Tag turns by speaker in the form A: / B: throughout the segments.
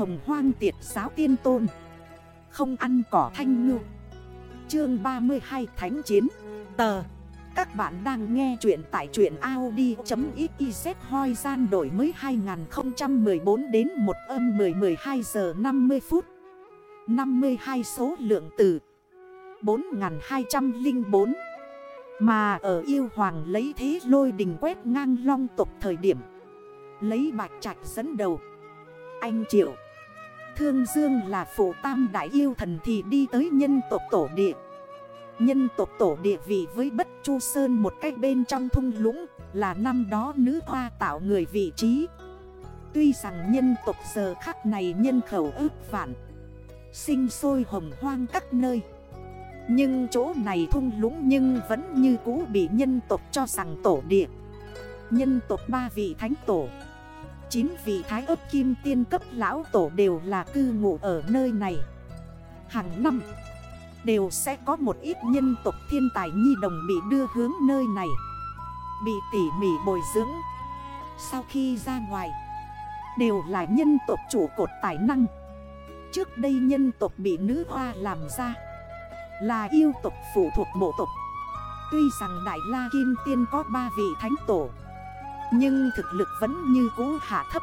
A: hồng hoang tiệt giáo tiên tôn. Không ăn cỏ thanh ngư. Chương 32 Thánh Chiến. Tờ. Các bạn đang nghe chuyện tại truyện Audi.xyz hoi gian đổi mới 2014 đến 1 âm 10 12 giờ 50 phút. 52 số lượng từ 4204 Mà ở yêu hoàng lấy thế lôi đình quét ngang long tục thời điểm. Lấy bạch trạch dẫn đầu. Anh Triệu. Thương Dương là phụ tam đại yêu thần thì đi tới nhân tộc tổ địa. Nhân tộc tổ địa vị với Bất Chu Sơn một cách bên trong thung lũng, Là năm đó nữ hoa tạo người vị trí. Tuy rằng nhân tộc giờ khắc này nhân khẩu ước vạn, Sinh sôi hồng hoang các nơi. Nhưng chỗ này thung lũng nhưng vẫn như cũ bị nhân tộc cho rằng tổ địa. Nhân tộc ba vị thánh tổ 9 vị thái ấp kim tiên cấp lão tổ đều là cư ngụ ở nơi này. Hàng năm, Đều sẽ có một ít nhân tộc thiên tài nhi đồng bị đưa hướng nơi này, Bị tỉ mỉ bồi dưỡng. Sau khi ra ngoài, Đều là nhân tộc chủ cột tài năng. Trước đây nhân tộc bị nữ hoa làm ra, Là yêu tộc phụ thuộc bộ tộc. Tuy rằng Đại La Kim Tiên có ba vị thánh tổ nhưng thực lực vẫn như cũ hạ thấp.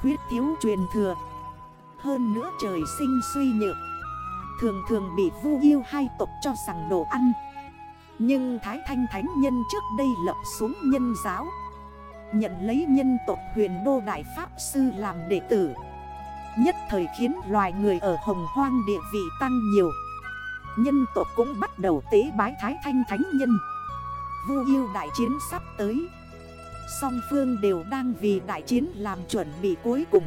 A: Khuyết thiếu truyền thừa. Hơn nữa trời sinh suy nhược. Thường thường bị vu yêu hai tộc cho rằng đồ ăn. Nhưng Thái Thanh Thánh Nhân trước đây lập xuống nhân giáo. Nhận lấy nhân tộc huyền đô đại pháp sư làm đệ tử. Nhất thời khiến loài người ở hồng hoang địa vị tăng nhiều. Nhân tộc cũng bắt đầu tế bái Thái Thanh Thánh Nhân. Vu yêu đại chiến sắp tới. Song phương đều đang vì đại chiến làm chuẩn bị cuối cùng.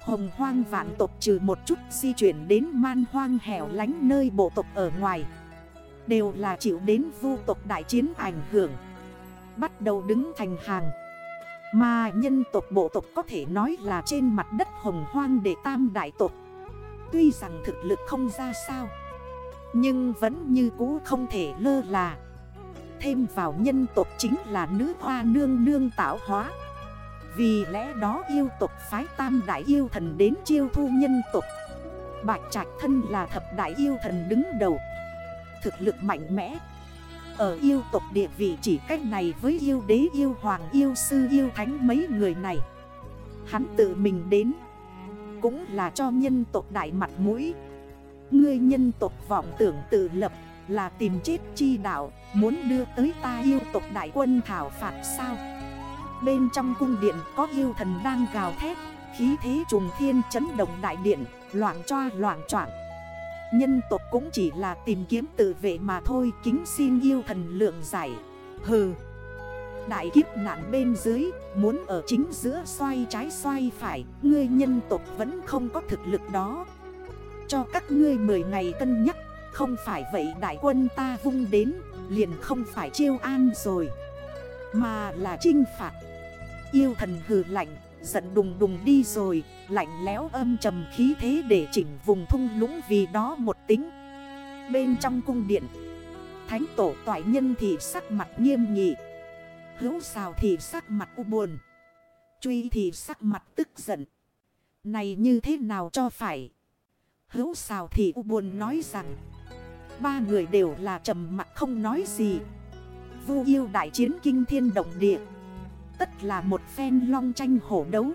A: Hồng hoang vạn tộc trừ một chút di chuyển đến man hoang hẻo lánh nơi bộ tộc ở ngoài, Đều là chịu đến vu tộc đại chiến ảnh hưởng, Bắt đầu đứng thành hàng. Mà nhân tộc bộ tộc có thể nói là trên mặt đất hồng hoang để tam đại tộc. Tuy rằng thực lực không ra sao, Nhưng vẫn như cũ không thể lơ là. Thêm vào nhân tộc chính là nữ hoa nương nương tạo hóa. Vì lẽ đó yêu tộc phái tam đại yêu thần đến chiêu thu nhân tộc. Bạch Trạch thân là thập đại yêu thần đứng đầu. Thực lực mạnh mẽ. Ở yêu tộc địa vị chỉ cách này với yêu đế, yêu hoàng, yêu sư, yêu thánh mấy người này. Hắn tự mình đến. Cũng là cho nhân tộc đại mặt mũi. Ngươi nhân tộc vọng tưởng tự lập. Là tìm chết chi đạo, Muốn đưa tới ta yêu tộc đại quân thảo phạt sao? Bên trong cung điện có yêu thần đang gào thét, Khí thế trùng thiên chấn động đại điện, Loạn choa loạn troạn Nhân tộc cũng chỉ là tìm kiếm tự vệ mà thôi, Kính xin yêu thần lượng giải. Hừ. Đại kiếp nạn bên dưới, Muốn ở chính giữa xoay trái xoay phải, Ngươi nhân tộc vẫn không có thực lực đó. Cho các ngươi 10 ngày cân nhắc không phải vậy đại quân ta vung đến, Liền không phải chiêu an rồi, Mà là trinh phạt. Yêu thần hừ lạnh, Giận đùng đùng đi rồi, Lạnh léo âm trầm khí thế để chỉnh vùng thung lũng vì đó một tính. Bên trong cung điện, Thánh tổ toại nhân thì sắc mặt nghiêm nghị, Hữu xào thì sắc mặt u buồn, Truy thì sắc mặt tức giận. Này như thế nào cho phải? Hữu xào thì u buồn nói rằng Ba người đều là trầm mặt không nói gì. Vu yêu đại chiến kinh thiên động địa. Tất là một phen long tranh hổ đấu.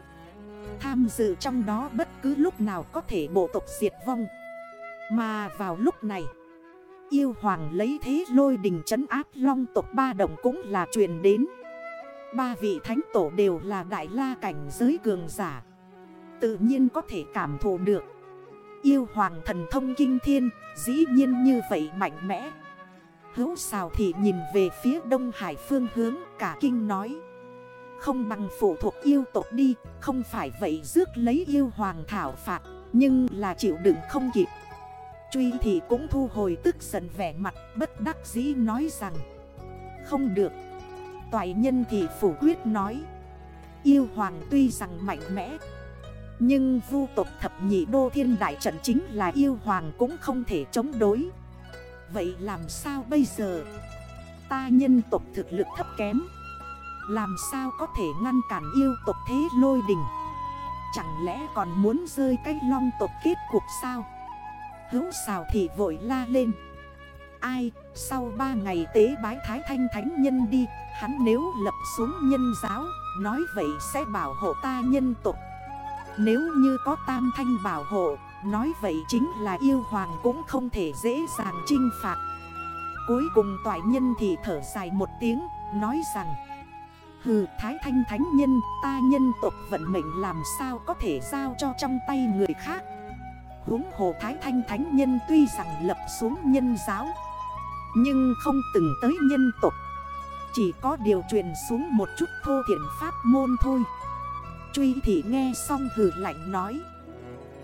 A: Tham dự trong đó bất cứ lúc nào có thể bộ tộc diệt vong. Mà vào lúc này, Yêu hoàng lấy thế lôi đình trấn áp long tộc ba đồng cũng là truyền đến. Ba vị thánh tổ đều là đại la cảnh giới cường giả. Tự nhiên có thể cảm thụ được. Yêu hoàng thần thông kinh thiên, Dĩ nhiên như vậy mạnh mẽ. Hữu xào thì nhìn về phía đông hải phương hướng, Cả kinh nói, không bằng phụ thuộc yêu tộc đi, Không phải vậy rước lấy yêu hoàng thảo phạt, Nhưng là chịu đựng không kịp. Truy thì cũng thu hồi tức giận vẻ mặt, Bất đắc dĩ nói rằng, Không được. Toại nhân thì phủ quyết nói, Yêu hoàng tuy rằng mạnh mẽ nhưng vu tộc thập nhị đô thiên đại trận chính là yêu hoàng cũng không thể chống đối. Vậy làm sao bây giờ? Ta nhân tộc thực lực thấp kém. Làm sao có thể ngăn cản yêu tộc thế lôi đình? Chẳng lẽ còn muốn rơi cái long tộc kết cuộc sao? Hữu xào thì vội la lên. Ai, sau 3 ngày tế bái thái thanh thánh nhân đi, Hắn nếu lập xuống nhân giáo, Nói vậy sẽ bảo hộ ta nhân tộc. Nếu như có tam thanh bảo hộ, Nói vậy chính là yêu hoàng cũng không thể dễ dàng trinh phạt. Cuối cùng toại nhân thì thở dài một tiếng, Nói rằng, Hừ, thái thanh thánh nhân, ta nhân tộc vận mệnh làm sao có thể giao cho trong tay người khác? Húng hồ thái thanh thánh nhân tuy rằng lập xuống nhân giáo, Nhưng không từng tới nhân tộc. Chỉ có điều truyền xuống một chút thô thiện pháp môn thôi. Truy thị nghe xong hừ lạnh nói.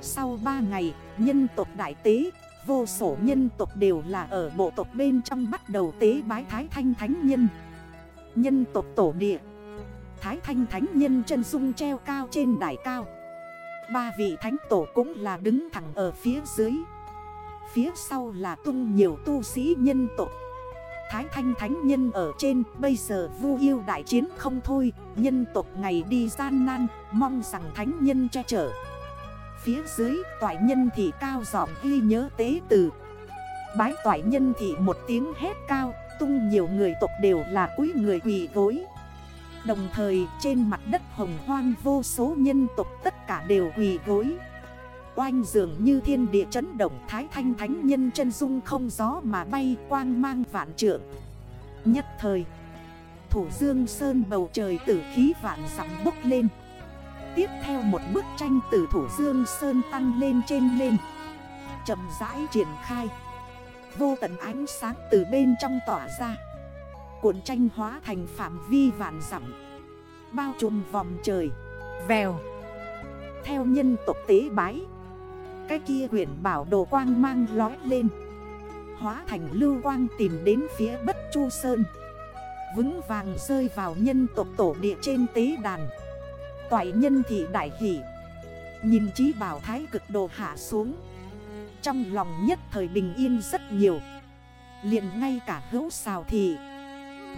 A: Sau 3 ngày, nhân tộc đại tế, Vô sổ nhân tộc đều là ở bộ tộc bên trong bắt đầu tế bái thái thanh thánh nhân. Nhân tộc tổ địa. Thái thanh thánh nhân chân dung treo cao trên đài cao. Ba vị thánh tổ cũng là đứng thẳng ở phía dưới. Phía sau là tung nhiều tu sĩ nhân tộc. Thái thanh thánh nhân ở trên, Bây giờ vu yêu đại chiến không thôi Nhân tộc ngày đi gian nan, Mong rằng thánh nhân che chở. Phía dưới, toại nhân thị cao giọng ghi nhớ tế từ. Bái toại nhân thị một tiếng hét cao, Tung nhiều người tộc đều là quý người quỳ gối. Đồng thời, trên mặt đất hồng hoang vô số nhân tộc tất cả đều quỳ gối. Oanh dường như thiên địa chấn động, thái thanh thánh nhân chân dung không gió mà bay quang mang vạn trượng. Nhất thời Thủ dương sơn bầu trời tử khí vạn sắm bốc lên. Tiếp theo một bức tranh từ thủ dương sơn tăng lên trên lên. Chậm rãi triển khai. Vô tận ánh sáng từ bên trong tỏa ra. Cuộn tranh hóa thành phạm vi vạn dặm. Bao trùm vòng trời. Vèo. Theo nhân tộc tế bái. Cái kia huyện bảo đồ quang mang lói lên. Hóa thành lưu quang tìm đến phía bất chu sơn. Vững vàng rơi vào nhân tộc tổ địa trên tế đàn. Toại nhân thị đại hỷ. Nhìn trí bảo thái cực đồ hạ xuống. Trong lòng nhất thời bình yên rất nhiều. Liền ngay cả hữu xào thị,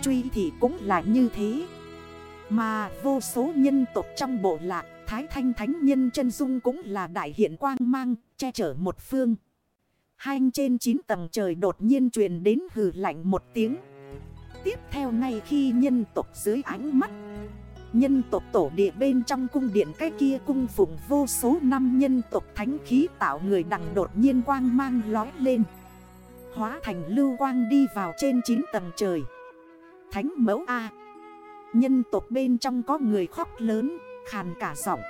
A: Truy thị cũng là như thế. Mà vô số nhân tộc trong bộ lạc, Thái thanh thánh nhân chân dung cũng là đại hiện quang mang, Che chở một phương. Hai trên 9 tầng trời đột nhiên truyền đến hừ lạnh một tiếng. Tiếp theo ngay khi nhân tộc dưới ánh mắt. Nhân tộc tổ địa bên trong cung điện cái kia cung phụng vô số năm nhân tộc thánh khí tạo người đằng đột nhiên quang mang lói lên. Hóa thành lưu quang đi vào trên 9 tầng trời. Thánh mẫu A. Nhân tộc bên trong có người khóc lớn, Khàn cả giọng.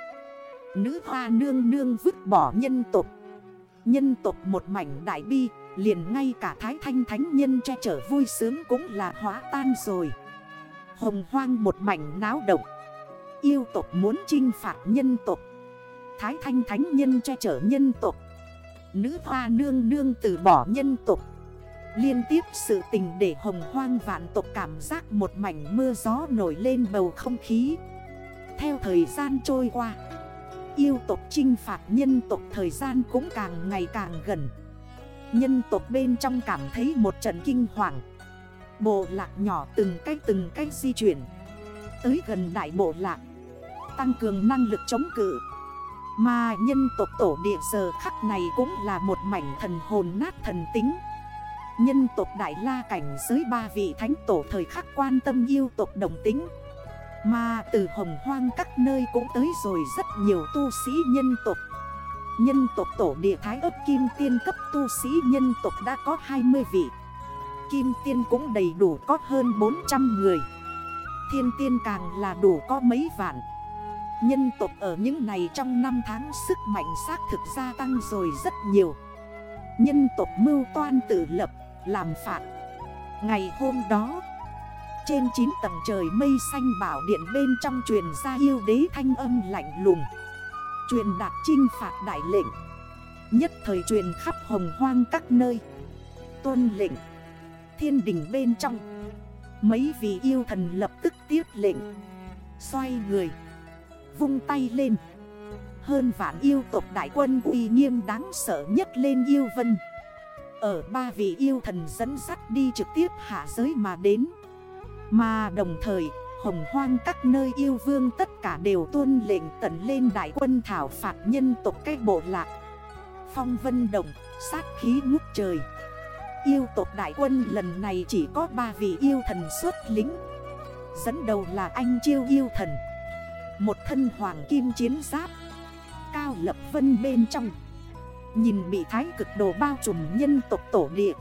A: Nữ hoa nương nương vứt bỏ nhân tộc. Nhân tộc một mảnh đại bi Liền ngay cả thái thanh thánh nhân che chở vui sướng cũng là hóa tan rồi. Hồng hoang một mảnh náo động. Yêu tộc muốn chinh phạt nhân tộc. Thái thanh thánh nhân che chở nhân tộc. Nữ hoa nương nương từ bỏ nhân tộc. Liên tiếp sự tình để hồng hoang vạn tộc cảm giác một mảnh mưa gió nổi lên bầu không khí. Theo thời gian trôi qua, Yêu tộc chinh phạt nhân tộc thời gian cũng càng ngày càng gần. Nhân tộc bên trong cảm thấy một trận kinh hoàng. Bộ lạc nhỏ từng cách từng cách di chuyển. Tới gần đại bộ lạc. Tăng cường năng lực chống cự. Mà nhân tộc tổ địa giờ khắc này cũng là một mảnh thần hồn nát thần tính. Nhân tộc Đại La cảnh giới ba vị thánh tổ thời khắc quan tâm yêu tộc đồng tính. Mà từ hồng hoang các nơi cũng tới rồi rất nhiều tu sĩ nhân tộc. Nhân tộc tổ địa thái ấp kim tiên cấp tu sĩ nhân tộc đã có 20 vị. Kim tiên cũng đầy đủ có hơn 400 người. Thiên tiên càng là đủ có mấy vạn. Nhân tộc ở những này trong năm tháng sức mạnh xác thực gia tăng rồi rất nhiều. Nhân tộc mưu toan tự lập, làm phạt Ngày hôm đó, Trên 9 tầng trời mây xanh bảo điện bên trong truyền ra yêu đế thanh âm lạnh lùng. Truyền đạt trinh phạt đại lệnh. Nhất thời truyền khắp hồng hoang các nơi. Tôn lệnh. Thiên đình bên trong. Mấy vị yêu thần lập tức tiếp lệnh. Xoay người. Vung tay lên. Hơn vạn yêu tộc đại quân uy nghiêm đáng sợ nhất lên yêu vân. Ở ba vị yêu thần dẫn sắt đi trực tiếp hạ giới mà đến. Mà đồng thời hồng hoang các nơi yêu vương tất cả đều tuân lệnh tận lên đại quân thảo phạt nhân tộc cách bộ lạc. Phong vân đồng, sát khí ngút trời. Yêu tộc đại quân lần này chỉ có 3 vị yêu thần xuất lính Dẫn đầu là anh chiêu yêu thần. Một thân hoàng kim chiến giáp. Cao lập vân bên trong. Nhìn bị thái cực đồ bao trùm nhân tộc tổ địa.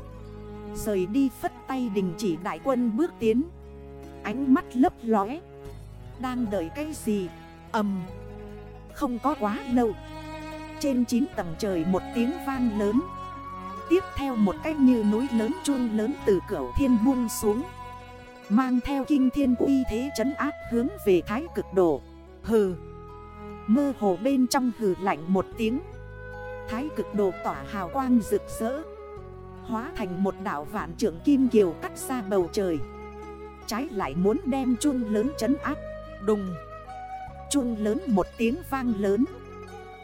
A: Rời đi phất tay đình chỉ đại quân bước tiến. Ánh mắt lấp lóe. Đang đợi cái gì? Ầm, Không có quá lâu. Trên 9 tầng trời một tiếng vang lớn. Tiếp theo một cách như núi lớn chuông lớn từ cửa thiên buông xuống. Mang theo kinh thiên uy thế trấn áp hướng về thái cực độ. Hừ. Mơ hồ bên trong hừ lạnh một tiếng. Thái cực đồ tỏa hào quang rực rỡ. Hóa thành một đảo vạn trưởng kim kiều cắt ra bầu trời. Trái lại muốn đem chun lớn chấn áp. Đùng. Chun lớn một tiếng vang lớn.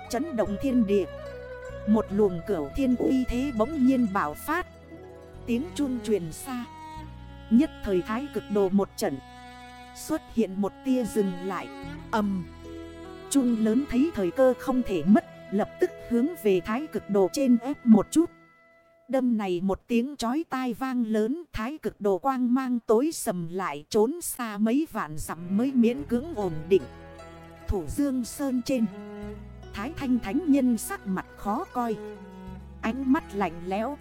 A: Chấn động thiên địa. Một luồng cửu thiên uy thế bỗng nhiên bảo phát. Tiếng chun truyền xa. Nhất thời thái cực đồ một trận. Xuất hiện một tia dừng lại. Âm. Chun lớn thấy thời cơ không thể mất, Lập tức hướng về thái cực đồ trên ép một chút. Đâm này một tiếng chói tai vang lớn, Thái cực đồ quang mang tối sầm lại, Trốn xa mấy vạn dặm mới miễn cưỡng ổn định. Thủ dương sơn trên, Thái thanh thánh nhân sắc mặt khó coi. Ánh mắt lạnh lẽo.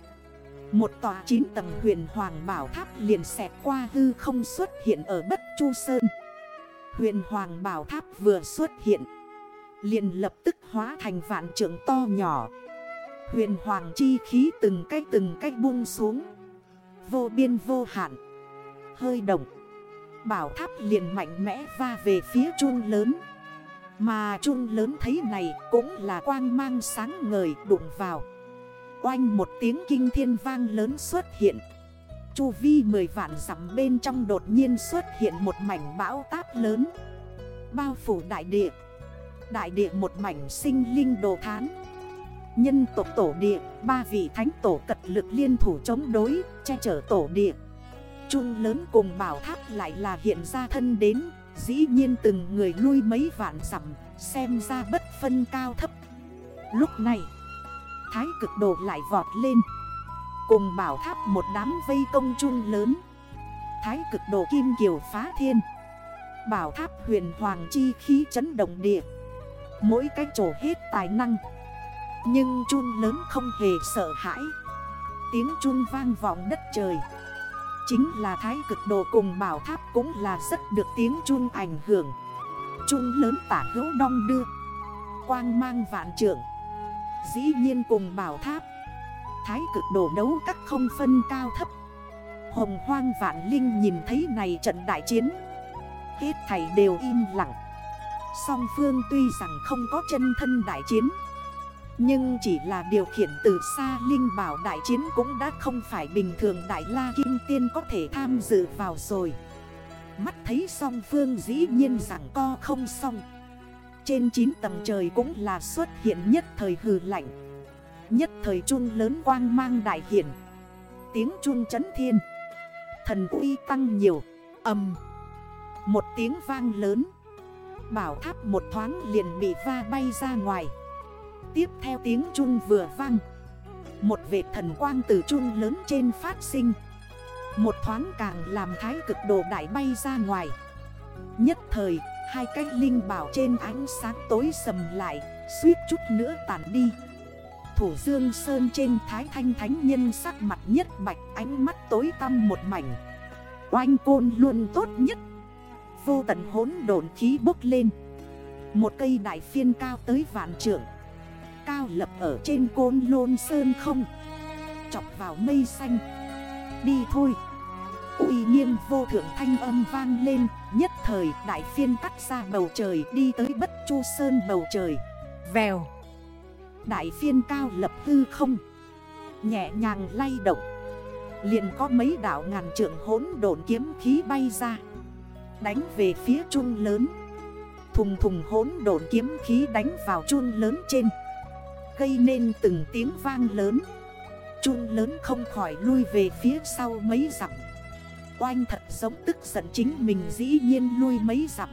A: Một tòa chín tầng huyền hoàng bảo tháp liền xẹt qua hư không xuất hiện ở bất chu sơn. Huyền hoàng bảo tháp vừa xuất hiện, liền lập tức hóa thành vạn trưởng to nhỏ. Huyền hoàng chi khí từng cách từng cách buông xuống. Vô biên vô hạn. Hơi động. Bảo tháp liền mạnh mẽ va về phía chun lớn. Mà chun lớn thấy này cũng là quang mang sáng ngời đụng vào. Oanh một tiếng kinh thiên vang lớn xuất hiện. Chu vi 10 vạn dặm bên trong đột nhiên xuất hiện một mảnh bão táp lớn. Bao phủ đại địa. Đại địa một mảnh sinh linh đồ thán. Nhân tộc tổ địa, Ba vị thánh tổ cật lực liên thủ chống đối, Che chở tổ địa. Trung lớn cùng bảo tháp lại là hiện ra thân đến, Dĩ nhiên từng người lui mấy vạn dặm, Xem ra bất phân cao thấp. Lúc này, Thái cực độ lại vọt lên. Cùng bảo tháp một đám vây công chung lớn. Thái cực độ kim kiều phá thiên. Bảo tháp huyền hoàng chi khí chấn động địa. Mỗi cái trổ hết tài năng. Nhưng chun lớn không hề sợ hãi. Tiếng chun vang vọng đất trời. Chính là thái cực đồ cùng bảo tháp cũng là rất được tiếng chun ảnh hưởng. Chun lớn tả hữu đong đưa. Quang mang vạn trưởng. Dĩ nhiên cùng bảo tháp. Thái cực đồ đấu các không phân cao thấp. Hồng hoang vạn linh nhìn thấy này trận đại chiến. Hết thầy đều im lặng. Song phương tuy rằng không có chân thân đại chiến nhưng chỉ là điều khiển từ xa, Linh bảo đại chiến cũng đã không phải bình thường. Đại La Kim Tiên có thể tham dự vào rồi. Mắt thấy song phương dĩ nhiên rằng co không xong. Trên 9 tầng trời cũng là xuất hiện nhất thời hừ lạnh, Nhất thời chun lớn quang mang đại hiển Tiếng chun chấn thiên, Thần uy tăng nhiều Âm Một tiếng vang lớn. Bảo tháp một thoáng liền bị va bay ra ngoài. Tiếp theo tiếng chun vừa vang. Một vệt thần quang từ chun lớn trên phát sinh. Một thoáng càng làm thái cực đồ đại bay ra ngoài. Nhất thời, hai cái linh bảo trên ánh sáng tối sầm lại Suýt chút nữa tản đi. Thủ dương sơn trên thái thanh thánh nhân sắc mặt nhất bạch ánh mắt tối tăm một mảnh. Oanh côn luôn tốt nhất. Vô tận hốn độn khí bốc lên. Một cây đại phiên cao tới vạn trưởng Cao lập ở trên côn lôn sơn không? Chọc vào mây xanh. Đi thôi. Uy nghiêm vô thượng thanh âm vang lên Nhất thời đại phiên cắt ra bầu trời Đi tới bất chu sơn bầu trời. Vèo. Đại phiên cao lập hư không? Nhẹ nhàng lay động. Liền có mấy đảo ngàn trượng hốn độn kiếm khí bay ra. Đánh về phía chun lớn. Thùng thùng hốn độn kiếm khí đánh vào chun lớn trên Gây nên từng tiếng vang lớn. Chun lớn không khỏi lui về phía sau mấy dặm. Oanh thật giống tức giận chính mình dĩ nhiên lui mấy dặm.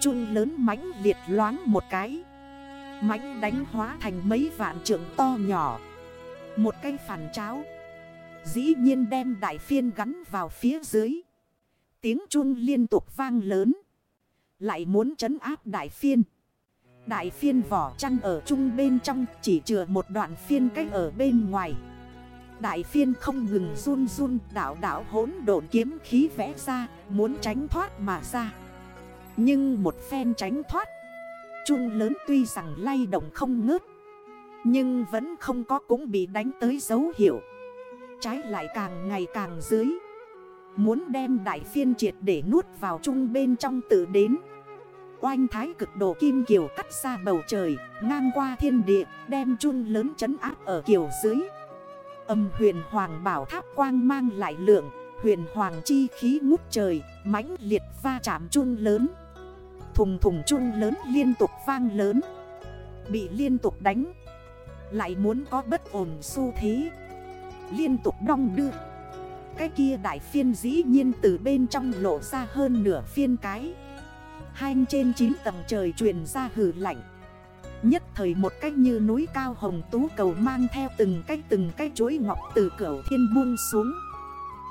A: Chun lớn mãnh liệt loáng một cái. Mãnh đánh hóa thành mấy vạn trượng to nhỏ. Một cây phản cháo. Dĩ nhiên đem đại phiên gắn vào phía dưới. Tiếng chun liên tục vang lớn. Lại muốn trấn áp đại phiên. Đại phiên vỏ chăn ở chung bên trong, Chỉ chừa một đoạn phiên cách ở bên ngoài. Đại phiên không ngừng run run, đảo đảo hốn độn kiếm khí vẽ ra, Muốn tránh thoát mà ra. Nhưng một phen tránh thoát Trung lớn tuy rằng lay động không ngớt, Nhưng vẫn không có cũng bị đánh tới dấu hiệu. Trái lại càng ngày càng dưới, Muốn đem đại phiên triệt để nuốt vào chung bên trong tự đến. Oanh thái cực độ kim kiều cắt ra bầu trời, Ngang qua thiên địa, Đem chun lớn chấn áp ở kiều dưới. Âm huyền hoàng bảo tháp quang mang lại lượng, Huyền hoàng chi khí ngút trời, mãnh liệt va chạm chun lớn. Thùng thùng chun lớn liên tục vang lớn, Bị liên tục đánh, Lại muốn có bất ổn xu thế. Liên tục đong đưa, Cái kia đại phiên dĩ nhiên từ bên trong lộ ra hơn nửa phiên cái. Hai trên 9 tầng trời truyền ra hử lạnh. Nhất thời một cách như núi cao hồng tú cầu mang theo từng cách từng cách chuối ngọc từ cửa thiên buông xuống.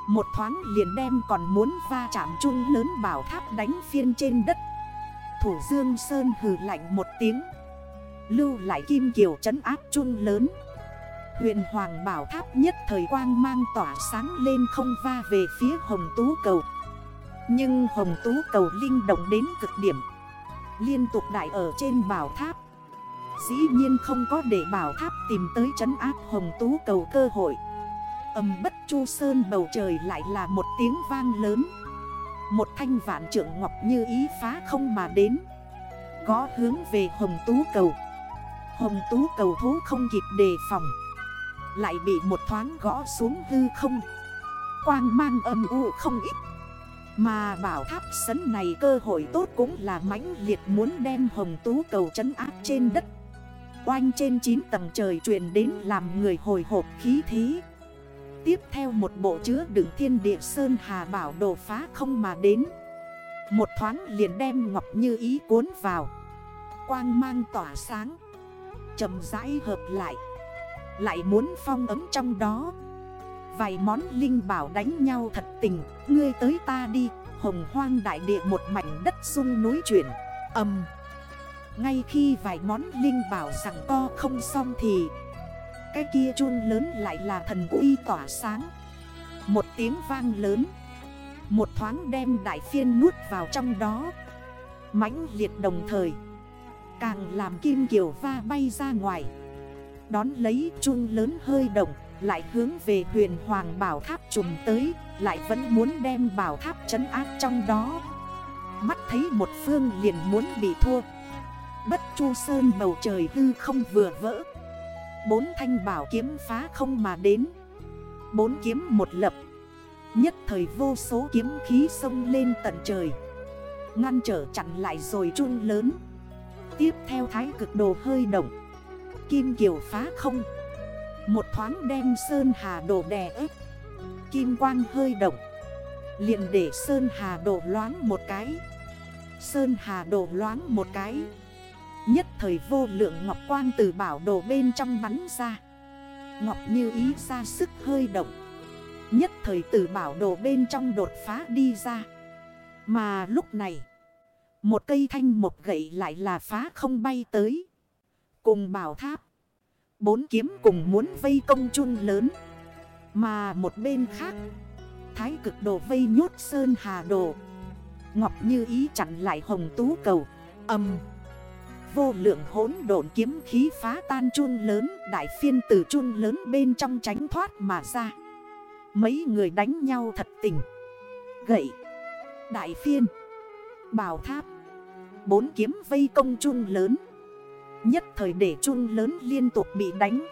A: Một thoáng liền đem còn muốn va chạm chung lớn bảo tháp đánh phiên trên đất. Thủ Dương Sơn hừ lạnh một tiếng. Lưu lại kim kiều trấn áp chung lớn. Huyện Hoàng Bảo Tháp nhất thời quang mang tỏa sáng lên không va về phía Hồng Tú Cầu. Nhưng Hồng Tú Cầu linh động đến cực điểm. Liên tục đại ở trên Bảo Tháp. Dĩ nhiên không có để Bảo Tháp tìm tới trấn áp Hồng Tú Cầu cơ hội. Âm bất chu sơn bầu trời lại là một tiếng vang lớn. Một thanh vạn trưởng ngọc như ý phá không mà đến. Có hướng về Hồng Tú Cầu. Hồng Tú Cầu thú không kịp đề phòng. Lại bị một thoáng gõ xuống hư không. Quang mang âm u không ít. Mà bảo tháp sấn này cơ hội tốt cũng là mãnh liệt muốn đem hồng tú cầu trấn áp trên đất. Oanh trên 9 tầng trời truyền đến làm người hồi hộp khí thí Tiếp theo một bộ chứa đựng thiên địa sơn hà bảo đồ phá không mà đến. Một thoáng liền đem ngọc như ý cuốn vào. Quang mang tỏa sáng. Chầm rãi hợp lại. Lại muốn phong ấm trong đó. Vài món linh bảo đánh nhau thật tình. Ngươi tới ta đi. Hồng hoang đại địa một mảnh đất sung núi chuyển. Âm. Ngay khi vài món linh bảo rằng co không xong thì, Cái kia chun lớn lại là thần uy tỏa sáng. Một tiếng vang lớn. Một thoáng đem đại phiên nuốt vào trong đó. Mãnh liệt đồng thời, Càng làm kim kiều va bay ra ngoài. Đón lấy chun lớn hơi động. Lại hướng về huyền hoàng bảo tháp trùm tới, Lại vẫn muốn đem bảo tháp trấn áp trong đó. Mắt thấy một phương liền muốn bị thua. Bất chu sơn bầu trời hư không vừa vỡ. Bốn thanh bảo kiếm phá không mà đến. Bốn kiếm một lập. Nhất thời vô số kiếm khí sông lên tận trời. Ngăn trở chặn lại rồi chun lớn. Tiếp theo thái cực đồ hơi động. Kim kiều phá không. Một thoáng đem Sơn Hà Đồ đè ép. Kim quang hơi động. Liền để Sơn Hà Đồ loáng một cái. Sơn Hà Đồ loáng một cái. Nhất thời vô lượng ngọc quang từ bảo đồ bên trong bắn ra. Ngọc như ý ra sức hơi động. Nhất thời từ bảo đồ bên trong đột phá đi ra. Mà lúc này, Một cây thanh một gậy lại là phá không bay tới. Cùng bảo tháp Bốn kiếm cùng muốn vây công chun lớn. Mà một bên khác, Thái cực đồ vây nhốt sơn hà đồ. Ngọc như ý chặn lại hồng tú cầu. Âm. Vô lượng hốn độn kiếm khí phá tan chun lớn, Đại phiên từ chun lớn bên trong tránh thoát mà ra. Mấy người đánh nhau thật tình. Gậy. Đại phiên. Bảo tháp. Bốn kiếm vây công chun lớn. Nhất thời để chun lớn liên tục bị đánh.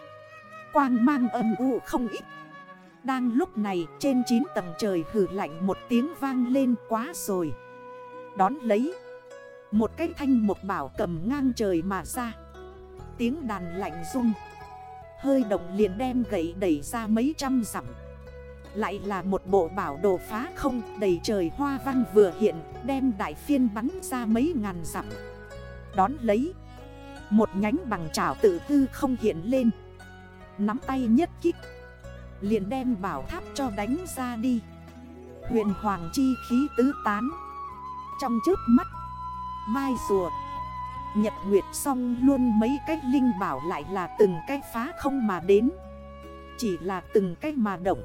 A: Quang mang âm u không ít. Đang lúc này, trên 9 tầng trời hử lạnh một tiếng vang lên quá rồi. Đón lấy, Một cái thanh một bảo cầm ngang trời mà ra. Tiếng đàn lạnh rung. Hơi động liền đem gậy đẩy ra mấy trăm dặm. Lại là một bộ bảo đồ phá không, đầy trời hoa văn vừa hiện, Đem đại phiên bắn ra mấy ngàn dặm. Đón lấy một nhánh bằng trảo tự tư không hiện lên. Nắm tay nhất kích. Liền đem bảo tháp cho đánh ra đi. Huyền hoàng chi khí tứ tán. Trong trước mắt, Mai rùa, Nhật Nguyệt xong luôn mấy cái linh bảo lại là từng cái phá không mà đến. Chỉ là từng cái mà động.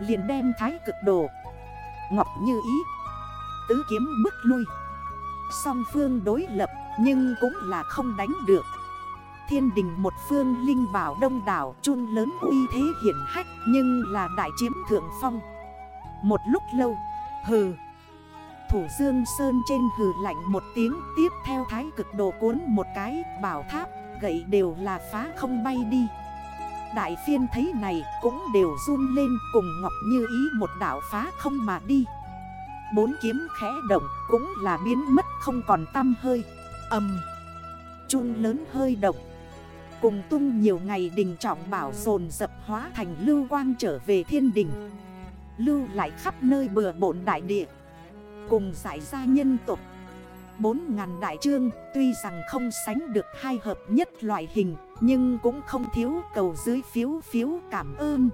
A: Liền đem thái cực đồ, Ngọc như ý, Tứ kiếm bước lui. Song phương đối lập nhưng cũng là không đánh được. Thiên đình một phương linh bảo đông đảo, chun lớn uy thế hiển hách, Nhưng là đại chiếm thượng phong. Một lúc lâu, Hừ, Thủ Dương Sơn trên hừ lạnh một tiếng, Tiếp theo thái cực đồ cuốn một cái, Bảo tháp, gậy đều là phá không bay đi. Đại phiên thấy này cũng đều run lên cùng Ngọc Như ý một đảo phá không mà đi. Bốn kiếm khẽ động cũng là biến mất không còn tâm hơi. Âm. Chun lớn hơi động. Cùng tung nhiều ngày đình trọng bảo dồn dập hóa thành lưu quang trở về thiên đình. Lưu lại khắp nơi bừa bộn đại địa. Cùng giải ra nhân tục Bốn ngàn đại trương, tuy rằng không sánh được hai hợp nhất loại hình, Nhưng cũng không thiếu cầu dưới phiếu phiếu cảm ơn.